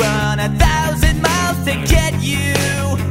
run a thousand miles to get you.